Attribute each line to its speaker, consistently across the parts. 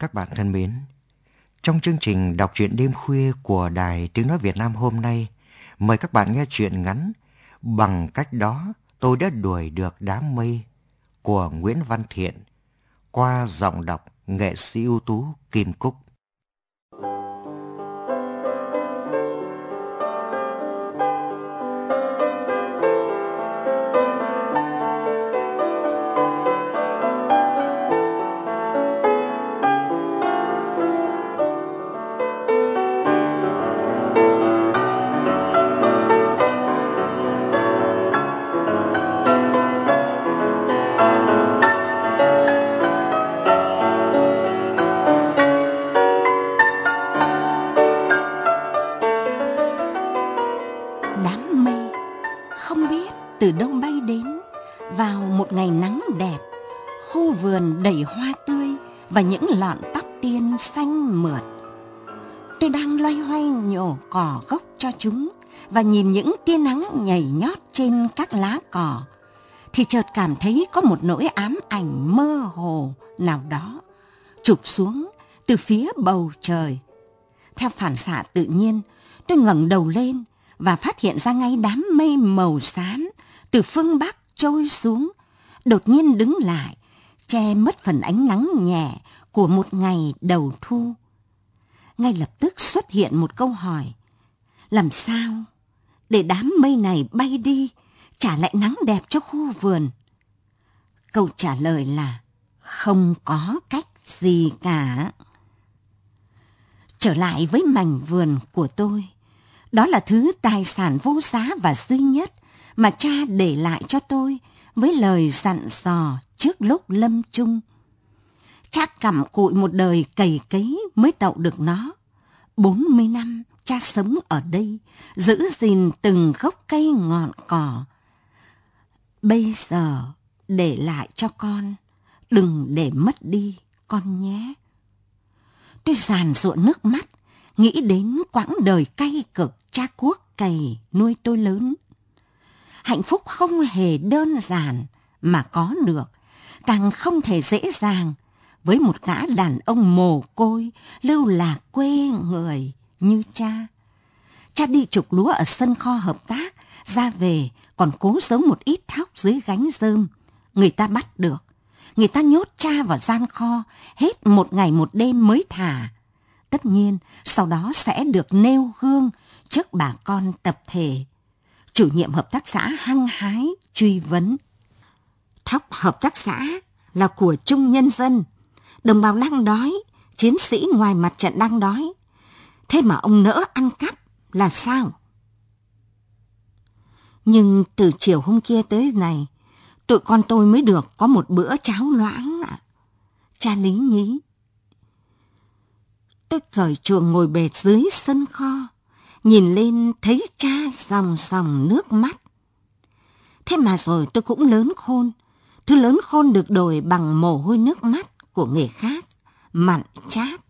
Speaker 1: Các bạn thân mến, trong chương trình đọc truyện đêm khuya của Đài Tiếng Nói Việt Nam hôm nay, mời các bạn nghe truyện ngắn Bằng cách đó tôi đã đuổi được đám mây của Nguyễn Văn Thiện qua giọng đọc nghệ sĩ ưu tú Kim Cúc.
Speaker 2: Và những lọn tóc tiên xanh mượt. Tôi đang loay hoay nhổ cỏ gốc cho chúng và nhìn những tia nắng nhảy nhót trên các lá cỏ thì chợt cảm thấy có một nỗi ám ảnh mơ hồ nào đó chụp xuống từ phía bầu trời. Theo phản xạ tự nhiên tôi ngẩng đầu lên và phát hiện ra ngay đám mây màu xám từ phương Bắc trôi xuống, đột nhiên đứng lại, che mất phần ánh nắng nhẹ của một ngày đầu thu. Ngay lập tức xuất hiện một câu hỏi. Làm sao để đám mây này bay đi, trả lại nắng đẹp cho khu vườn? Câu trả lời là không có cách gì cả. Trở lại với mảnh vườn của tôi, đó là thứ tài sản vô giá và duy nhất mà cha để lại cho tôi với lời dặn dò trước lúc lâm chung. Cha cặm cụi một đời cày cấy mới tậu được nó. Bốn mươi năm cha sống ở đây, giữ gìn từng gốc cây ngọn cỏ. Bây giờ để lại cho con, đừng để mất đi con nhé. Tôi giàn ruộng nước mắt, nghĩ đến quãng đời cay cực cha cuốc cày nuôi tôi lớn hạnh phúc không hề đơn giản mà có được, càng không thể dễ dàng với một gã đàn ông mồ côi lưu lạc quê người như cha. Cha đi trục lúa ở sân kho hợp tác, ra về còn cố giấu một ít thóc dưới gánh rơm. Người ta bắt được, người ta nhốt cha vào gian kho, hết một ngày một đêm mới thả. Tất nhiên, sau đó sẽ được nêu gương trước bà con tập thể chủ nhiệm hợp tác xã hăng hái truy vấn. Thóc hợp tác xã là của chung nhân dân, đồng bào đang đói, chiến sĩ ngoài mặt trận đang đói. Thế mà ông nỡ ăn cắp là sao? Nhưng từ chiều hôm kia tới này, tụi con tôi mới được có một bữa cháo loãng ạ. À. Cha lý nhí. Tôi cởi chuồng ngồi bệt dưới sân kho nhìn lên thấy cha dòng dòng nước mắt. Thế mà rồi tôi cũng lớn khôn, thứ lớn khôn được đổi bằng mồ hôi nước mắt của người khác, mặn chát.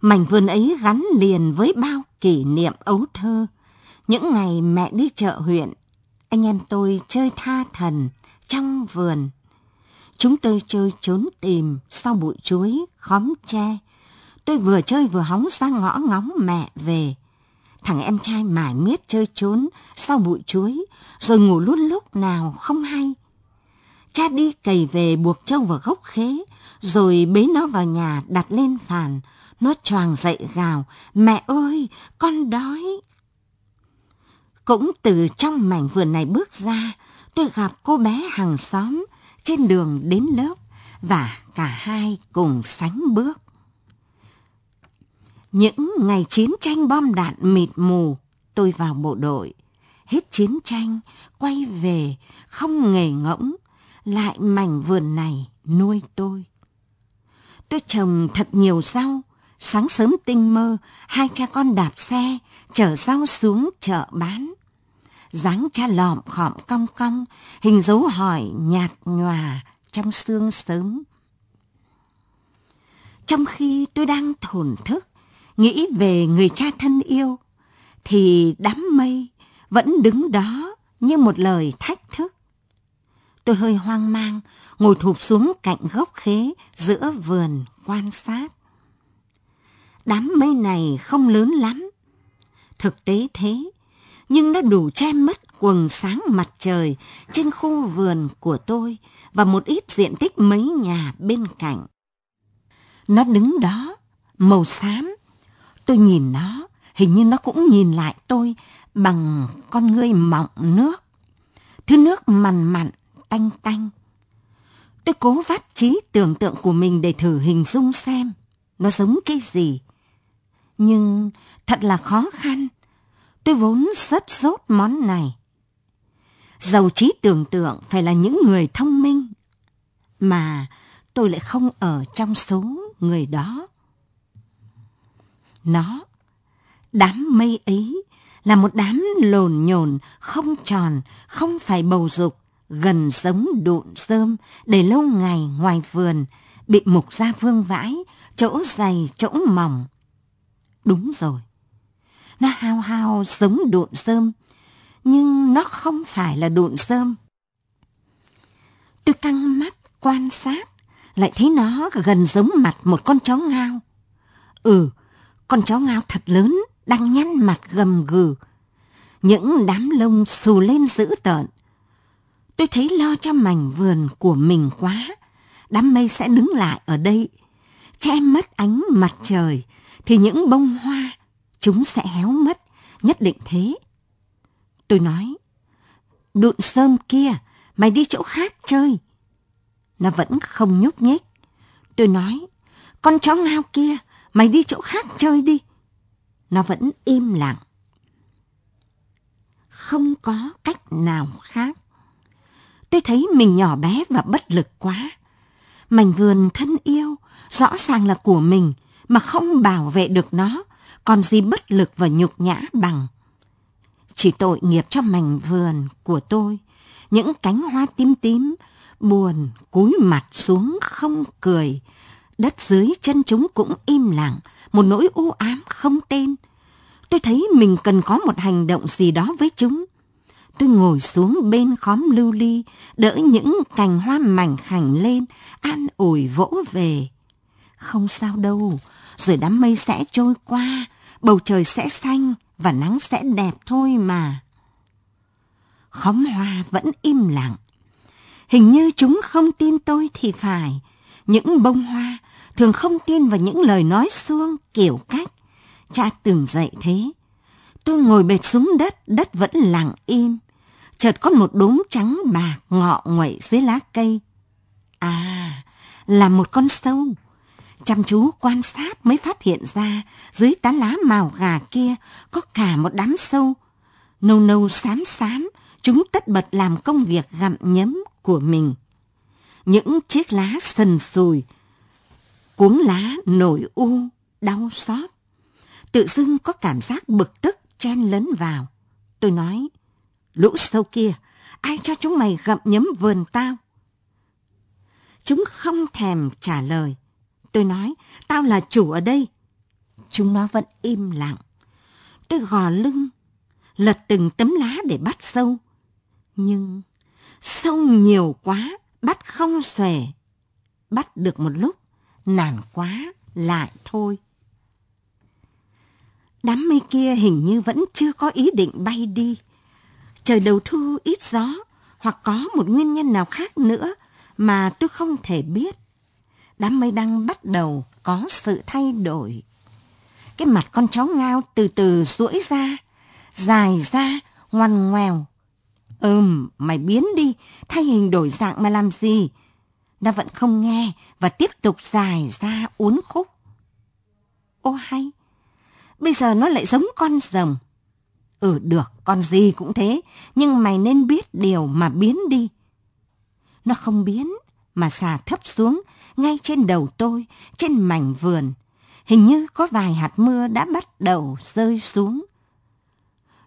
Speaker 2: Mảnh vườn ấy gắn liền với bao kỷ niệm ấu thơ, những ngày mẹ đi chợ huyện, anh em tôi chơi tha thần trong vườn. Chúng tôi chơi trốn tìm sau bụi chuối, khóm tre, Tôi vừa chơi vừa hóng ra ngõ ngóng mẹ về. Thằng em trai mải miết chơi trốn sau bụi chuối, rồi ngủ luôn lúc nào không hay. Cha đi cày về buộc trâu vào gốc khế, rồi bế nó vào nhà đặt lên phàn. Nó choàng dậy gào, mẹ ơi, con đói. Cũng từ trong mảnh vườn này bước ra, tôi gặp cô bé hàng xóm trên đường đến lớp và cả hai cùng sánh bước. Những ngày chiến tranh bom đạn mịt mù, tôi vào bộ đội. Hết chiến tranh, quay về, không nghề ngỗng, lại mảnh vườn này nuôi tôi. Tôi trồng thật nhiều rau, sáng sớm tinh mơ, hai cha con đạp xe, chở rau xuống chợ bán. dáng cha lọm khọm cong cong, hình dấu hỏi nhạt nhòa trong sương sớm. Trong khi tôi đang thổn thức, nghĩ về người cha thân yêu, thì đám mây vẫn đứng đó như một lời thách thức. Tôi hơi hoang mang, ngồi thụp xuống cạnh gốc khế giữa vườn quan sát. Đám mây này không lớn lắm. Thực tế thế, nhưng nó đủ che mất quần sáng mặt trời trên khu vườn của tôi và một ít diện tích mấy nhà bên cạnh. Nó đứng đó, màu xám. Tôi nhìn nó, hình như nó cũng nhìn lại tôi bằng con ngươi mọng nước. Thứ nước mặn mặn, tanh tanh. Tôi cố vắt trí tưởng tượng của mình để thử hình dung xem nó giống cái gì. Nhưng thật là khó khăn. Tôi vốn rất rốt món này. Giàu trí tưởng tượng phải là những người thông minh. Mà tôi lại không ở trong số người đó. Nó, đám mây ấy là một đám lồn nhồn, không tròn, không phải bầu dục, gần giống độn rơm, để lâu ngày ngoài vườn, bị mục ra vương vãi, chỗ dày, chỗ mỏng. Đúng rồi, nó hao hao giống độn rơm, nhưng nó không phải là độn rơm. Tôi căng mắt quan sát, lại thấy nó gần giống mặt một con chó ngao. Ừ, con chó ngao thật lớn, đang nhăn mặt gầm gừ. Những đám lông xù lên dữ tợn. Tôi thấy lo cho mảnh vườn của mình quá. Đám mây sẽ đứng lại ở đây, che mất ánh mặt trời, thì những bông hoa, chúng sẽ héo mất, nhất định thế. Tôi nói, đụn sơm kia, mày đi chỗ khác chơi. Nó vẫn không nhúc nhích. Tôi nói, con chó ngao kia, mày đi chỗ khác chơi đi. Nó vẫn im lặng. Không có cách nào khác. Tôi thấy mình nhỏ bé và bất lực quá. Mảnh vườn thân yêu, rõ ràng là của mình, mà không bảo vệ được nó, còn gì bất lực và nhục nhã bằng. Chỉ tội nghiệp cho mảnh vườn của tôi, những cánh hoa tím tím, buồn, cúi mặt xuống không cười. Đất dưới chân chúng cũng im lặng, một nỗi u ám không tên. Tôi thấy mình cần có một hành động gì đó với chúng. Tôi ngồi xuống bên khóm lưu ly, đỡ những cành hoa mảnh khảnh lên, an ủi vỗ về. Không sao đâu, rồi đám mây sẽ trôi qua, bầu trời sẽ xanh và nắng sẽ đẹp thôi mà. Khóm hoa vẫn im lặng. Hình như chúng không tin tôi thì phải. Những bông hoa thường không tin vào những lời nói xuông kiểu cách. Cha từng dạy thế. Tôi ngồi bệt xuống đất, đất vẫn lặng im. Chợt có một đốm trắng bạc ngọ nguậy dưới lá cây. À, là một con sâu. Chăm chú quan sát mới phát hiện ra dưới tán lá màu gà kia có cả một đám sâu. Nâu nâu xám xám, chúng tất bật làm công việc gặm nhấm của mình. Những chiếc lá sần sùi, cuống lá nổi u, đau xót. Tự dưng có cảm giác bực tức chen lấn vào. Tôi nói, lũ sâu kia, ai cho chúng mày gặm nhấm vườn tao? Chúng không thèm trả lời. Tôi nói, tao là chủ ở đây. Chúng nó vẫn im lặng. Tôi gò lưng, lật từng tấm lá để bắt sâu. Nhưng sâu nhiều quá, bắt không xuể. Bắt được một lúc, nản quá, lại thôi. Đám mây kia hình như vẫn chưa có ý định bay đi. Trời đầu thu ít gió, hoặc có một nguyên nhân nào khác nữa mà tôi không thể biết. Đám mây đang bắt đầu có sự thay đổi. Cái mặt con chó ngao từ từ duỗi ra, dài ra, ngoằn ngoèo. Ừm, mày biến đi, thay hình đổi dạng mà làm gì? Nó vẫn không nghe và tiếp tục dài ra uốn khúc. Ô hay, bây giờ nó lại giống con rồng. Ừ được, con gì cũng thế, nhưng mày nên biết điều mà biến đi. Nó không biến, mà xà thấp xuống, ngay trên đầu tôi, trên mảnh vườn. Hình như có vài hạt mưa đã bắt đầu rơi xuống.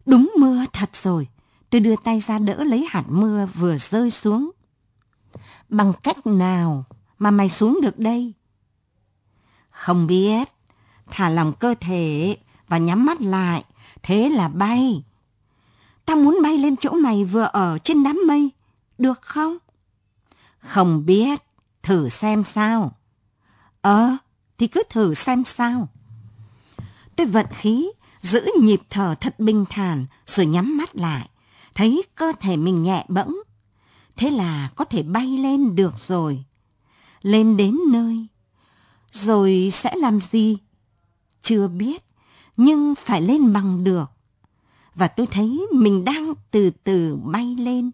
Speaker 2: Đúng mưa thật rồi, tôi đưa tay ra đỡ lấy hạt mưa vừa rơi xuống. Bằng cách nào mà mày xuống được đây? Không biết, thả lòng cơ thể và nhắm mắt lại, thế là bay. ta muốn bay lên chỗ mày vừa ở trên đám mây, được không? Không biết, thử xem sao. Ờ, thì cứ thử xem sao. Tôi vận khí, giữ nhịp thở thật bình thản rồi nhắm mắt lại. Thấy cơ thể mình nhẹ bẫng. Thế là có thể bay lên được rồi. Lên đến nơi. Rồi sẽ làm gì? Chưa biết, nhưng phải lên bằng được. Và tôi thấy mình đang từ từ bay lên.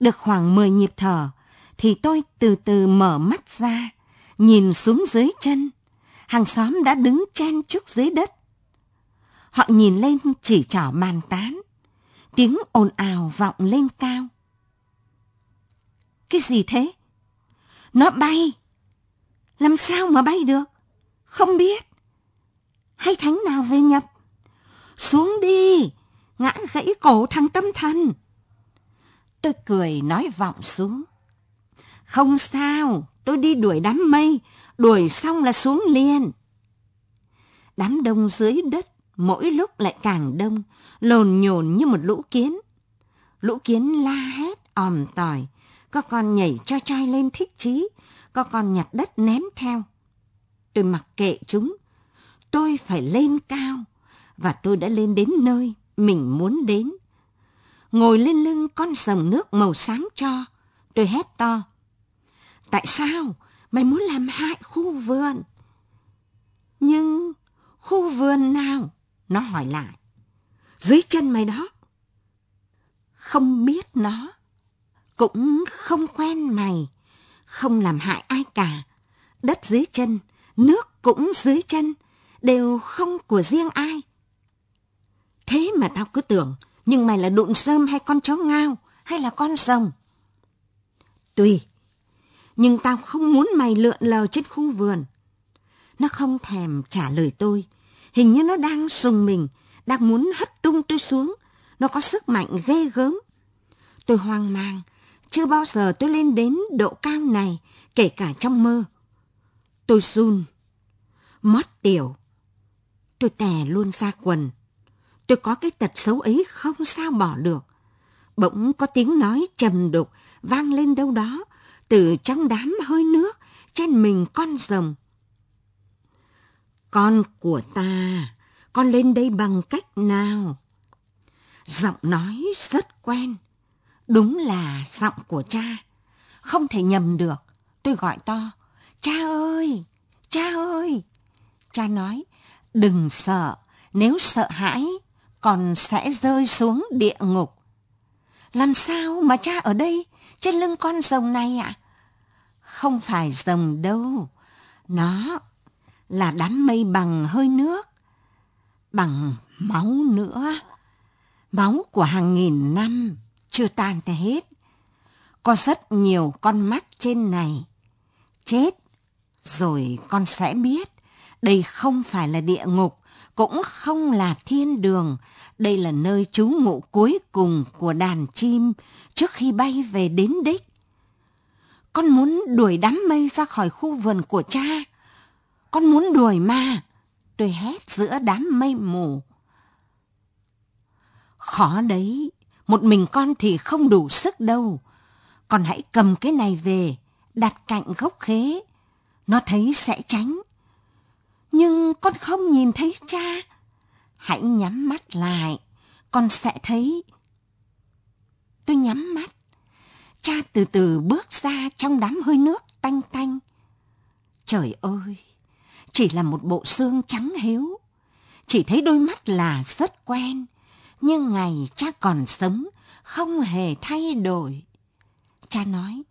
Speaker 2: Được khoảng 10 nhịp thở, thì tôi từ từ mở mắt ra, nhìn xuống dưới chân. Hàng xóm đã đứng chen chúc dưới đất. Họ nhìn lên chỉ trỏ bàn tán. Tiếng ồn ào vọng lên cao. Cái gì thế? Nó bay. Làm sao mà bay được? Không biết. Hay thánh nào về nhập? Xuống đi, ngã gãy cổ thằng tâm thần. Tôi cười nói vọng xuống. Không sao, tôi đi đuổi đám mây, đuổi xong là xuống liền. Đám đông dưới đất mỗi lúc lại càng đông, lồn nhồn như một lũ kiến. Lũ kiến la hét, òm tỏi, có con nhảy cho choi lên thích chí, có con nhặt đất ném theo. Tôi mặc kệ chúng, tôi phải lên cao, và tôi đã lên đến nơi mình muốn đến. Ngồi lên lưng con sồng nước màu xám cho, tôi hét to. Tại sao mày muốn làm hại khu vườn? Nhưng khu vườn nào? Nó hỏi lại. Dưới chân mày đó. Không biết nó. Cũng không quen mày. Không làm hại ai cả. Đất dưới chân, nước cũng dưới chân. Đều không của riêng ai. Thế mà tao cứ tưởng, nhưng mày là đụn sơm hay con chó ngao, hay là con rồng? Tùy, nhưng tao không muốn mày lượn lờ trên khu vườn. Nó không thèm trả lời tôi, hình như nó đang sùng mình, đang muốn hất tung tôi xuống. Nó có sức mạnh ghê gớm. Tôi hoang mang, chưa bao giờ tôi lên đến độ cao này, kể cả trong mơ. Tôi run, mất tiểu. Tôi tè luôn ra quần. Tôi có cái tật xấu ấy không sao bỏ được. Bỗng có tiếng nói trầm đục vang lên đâu đó, từ trong đám hơi nước trên mình con rồng. Con của ta, con lên đây bằng cách nào? Giọng nói rất quen, đúng là giọng của cha. Không thể nhầm được, tôi gọi to, cha ơi, cha ơi. Cha nói, đừng sợ, nếu sợ hãi, còn sẽ rơi xuống địa ngục. Làm sao mà cha ở đây, trên lưng con rồng này ạ? À? Không phải rồng đâu, nó là đám mây bằng hơi nước, bằng máu nữa. Máu của hàng nghìn năm chưa tan hết. Có rất nhiều con mắt trên này. Chết, rồi con sẽ biết đây không phải là địa ngục, cũng không là thiên đường. Đây là nơi trú ngụ cuối cùng của đàn chim trước khi bay về đến đích. Con muốn đuổi đám mây ra khỏi khu vườn của cha. Con muốn đuổi ma. Tôi hét giữa đám mây mù. Khó đấy, một mình con thì không đủ sức đâu. Con hãy cầm cái này về, đặt cạnh gốc khế. Nó thấy sẽ tránh. Nhưng con không nhìn thấy cha. Hãy nhắm mắt lại, con sẽ thấy. Tôi nhắm mắt. Cha từ từ bước ra trong đám hơi nước tanh tanh. Trời ơi, chỉ là một bộ xương trắng hiếu. Chỉ thấy đôi mắt là rất quen, nhưng ngày cha còn sống không hề thay đổi. Cha nói,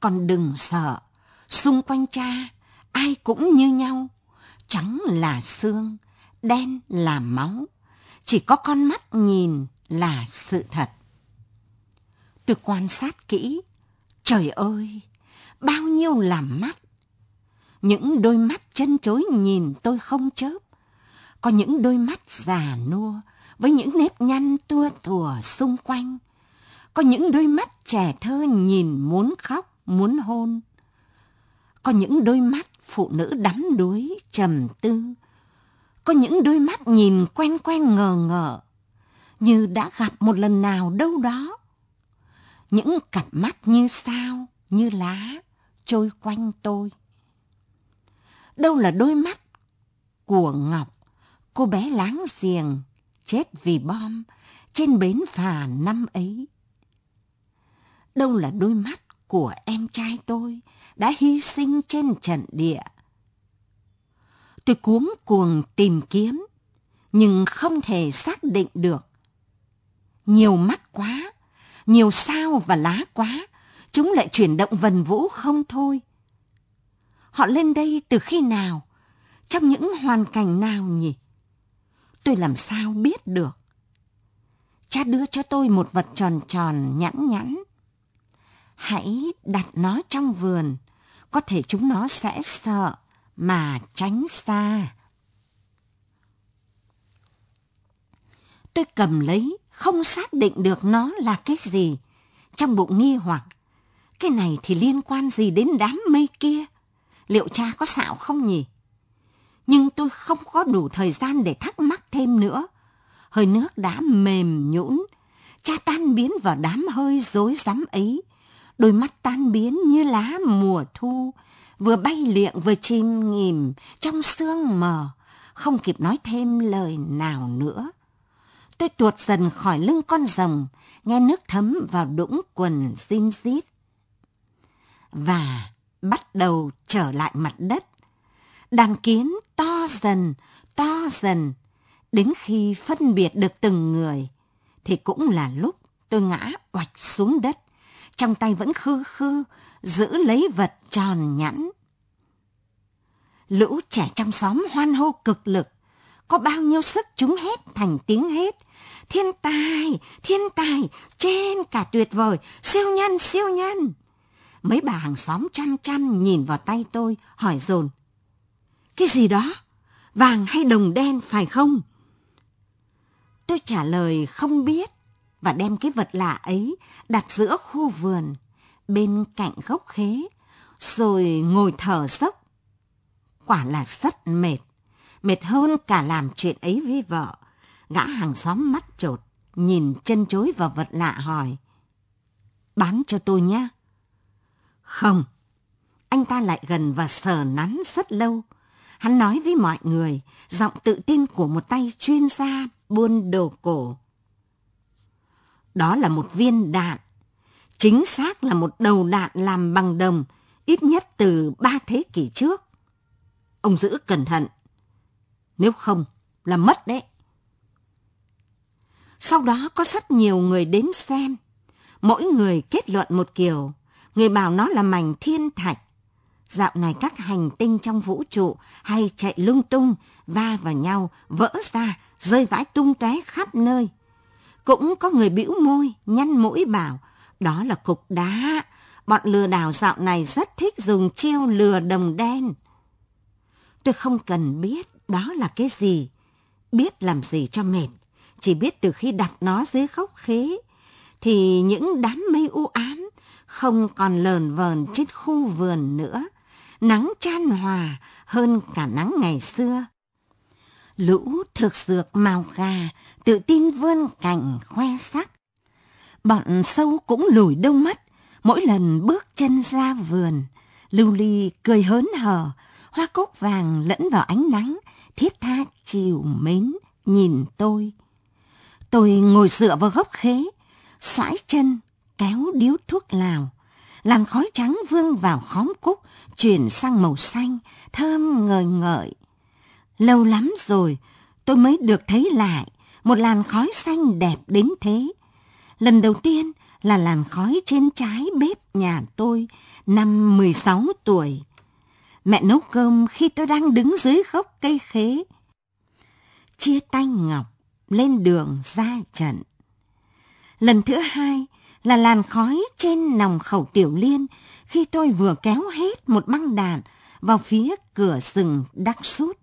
Speaker 2: con đừng sợ, xung quanh cha ai cũng như nhau, trắng là xương, đen là máu, chỉ có con mắt nhìn là sự thật. Tôi quan sát kỹ, trời ơi, bao nhiêu là mắt. Những đôi mắt chân chối nhìn tôi không chớp. Có những đôi mắt già nua với những nếp nhăn tua thùa xung quanh. Có những đôi mắt trẻ thơ nhìn muốn khóc, muốn hôn. Có những đôi mắt phụ nữ đắm đuối, trầm tư. Có những đôi mắt nhìn quen quen ngờ ngờ, như đã gặp một lần nào đâu đó. Những cặp mắt như sao, như lá trôi quanh tôi. Đâu là đôi mắt của Ngọc, cô bé láng giềng, chết vì bom trên bến phà năm ấy. Đâu là đôi mắt của em trai tôi đã hy sinh trên trận địa. Tôi cuống cuồng tìm kiếm, nhưng không thể xác định được. Nhiều mắt quá, nhiều sao và lá quá, chúng lại chuyển động vần vũ không thôi. Họ lên đây từ khi nào? Trong những hoàn cảnh nào nhỉ? Tôi làm sao biết được? Cha đưa cho tôi một vật tròn tròn nhẵn nhẵn. Hãy đặt nó trong vườn, có thể chúng nó sẽ sợ mà tránh xa. Tôi cầm lấy, không xác định được nó là cái gì. Trong bụng nghi hoặc, cái này thì liên quan gì đến đám mây kia? Liệu cha có xạo không nhỉ? Nhưng tôi không có đủ thời gian để thắc mắc thêm nữa. Hơi nước đã mềm nhũn, cha tan biến vào đám hơi rối rắm ấy. Đôi mắt tan biến như lá mùa thu, vừa bay liệng vừa chìm nghỉm trong sương mờ, không kịp nói thêm lời nào nữa. Tôi tuột dần khỏi lưng con rồng, nghe nước thấm vào đũng quần zin rít. Và bắt đầu trở lại mặt đất. Đàn kiến to dần, to dần, đến khi phân biệt được từng người, thì cũng là lúc tôi ngã oạch xuống đất, trong tay vẫn khư khư, giữ lấy vật tròn nhẵn. Lũ trẻ trong xóm hoan hô cực lực, có bao nhiêu sức chúng hét thành tiếng hết. Thiên tài, thiên tài, trên cả tuyệt vời, siêu nhân, siêu nhân. Mấy bà hàng xóm chăm chăm nhìn vào tay tôi, hỏi dồn Cái gì đó? Vàng hay đồng đen phải không? Tôi trả lời không biết và đem cái vật lạ ấy đặt giữa khu vườn bên cạnh gốc khế rồi ngồi thở dốc. Quả là rất mệt, mệt hơn cả làm chuyện ấy với vợ. Gã hàng xóm mắt trột, nhìn chân chối vào vật lạ hỏi. Bán cho tôi nhé. Không. Anh ta lại gần và sờ nắn rất lâu. Hắn nói với mọi người, giọng tự tin của một tay chuyên gia buôn đồ cổ. Đó là một viên đạn. Chính xác là một đầu đạn làm bằng đồng, ít nhất từ ba thế kỷ trước. Ông giữ cẩn thận. Nếu không, là mất đấy. Sau đó có rất nhiều người đến xem. Mỗi người kết luận một kiểu. Người bảo nó là mảnh thiên thạch. Dạo này các hành tinh trong vũ trụ hay chạy lung tung, va vào nhau, vỡ ra, rơi vãi tung tóe khắp nơi. Cũng có người bĩu môi, nhăn mũi bảo, đó là cục đá. Bọn lừa đảo dạo này rất thích dùng chiêu lừa đồng đen. Tôi không cần biết đó là cái gì, biết làm gì cho mệt. Chỉ biết từ khi đặt nó dưới gốc khế, thì những đám mây u ám không còn lờn vờn trên khu vườn nữa. Nắng chan hòa hơn cả nắng ngày xưa. Lũ thực dược màu gà tự tin vươn cành khoe sắc. Bọn sâu cũng lùi đông mắt mỗi lần bước chân ra vườn. Lưu Ly cười hớn hở, hoa cúc vàng lẫn vào ánh nắng, thiết tha chiều mến nhìn tôi. Tôi ngồi dựa vào gốc khế, xoãi chân, kéo điếu thuốc lào. Làn khói trắng vương vào khóm cúc, chuyển sang màu xanh, thơm ngời ngợi. Lâu lắm rồi, tôi mới được thấy lại một làn khói xanh đẹp đến thế. Lần đầu tiên là làn khói trên trái bếp nhà tôi, năm 16 tuổi. Mẹ nấu cơm khi tôi đang đứng dưới gốc cây khế. Chia tay Ngọc, lên đường ra trận. Lần thứ hai là làn khói trên nòng khẩu tiểu liên khi tôi vừa kéo hết một băng đạn vào phía cửa rừng đắc sút.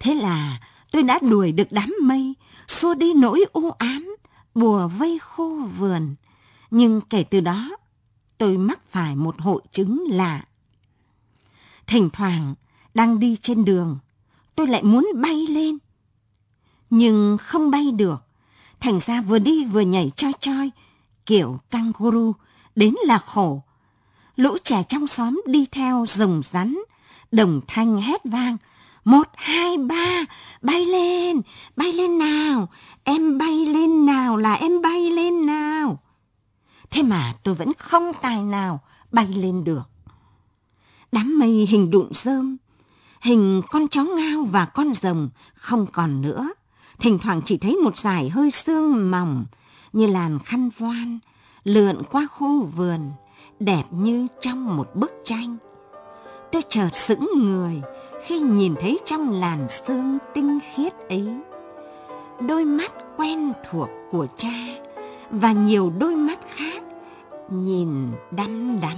Speaker 2: Thế là tôi đã đuổi được đám mây, xua đi nỗi u ám, bùa vây khô vườn. Nhưng kể từ đó, tôi mắc phải một hội chứng lạ. Thỉnh thoảng, đang đi trên đường, tôi lại muốn bay lên. Nhưng không bay được, thành ra vừa đi vừa nhảy choi choi, kiểu kangaroo, đến là khổ. Lũ trẻ trong xóm đi theo rồng rắn, đồng thanh hét vang. Một, hai, ba, bay lên, bay lên nào, em bay lên nào là em bay lên nào. Thế mà tôi vẫn không tài nào bay lên được. Đám mây hình đụn rơm, hình con chó ngao và con rồng không còn nữa. Thỉnh thoảng chỉ thấy một dải hơi sương mỏng như làn khăn voan lượn qua khu vườn, đẹp như trong một bức tranh. Tôi chợt sững người khi nhìn thấy trong làn sương tinh khiết ấy. Đôi mắt quen thuộc của cha và nhiều đôi mắt khác nhìn đăm đắm.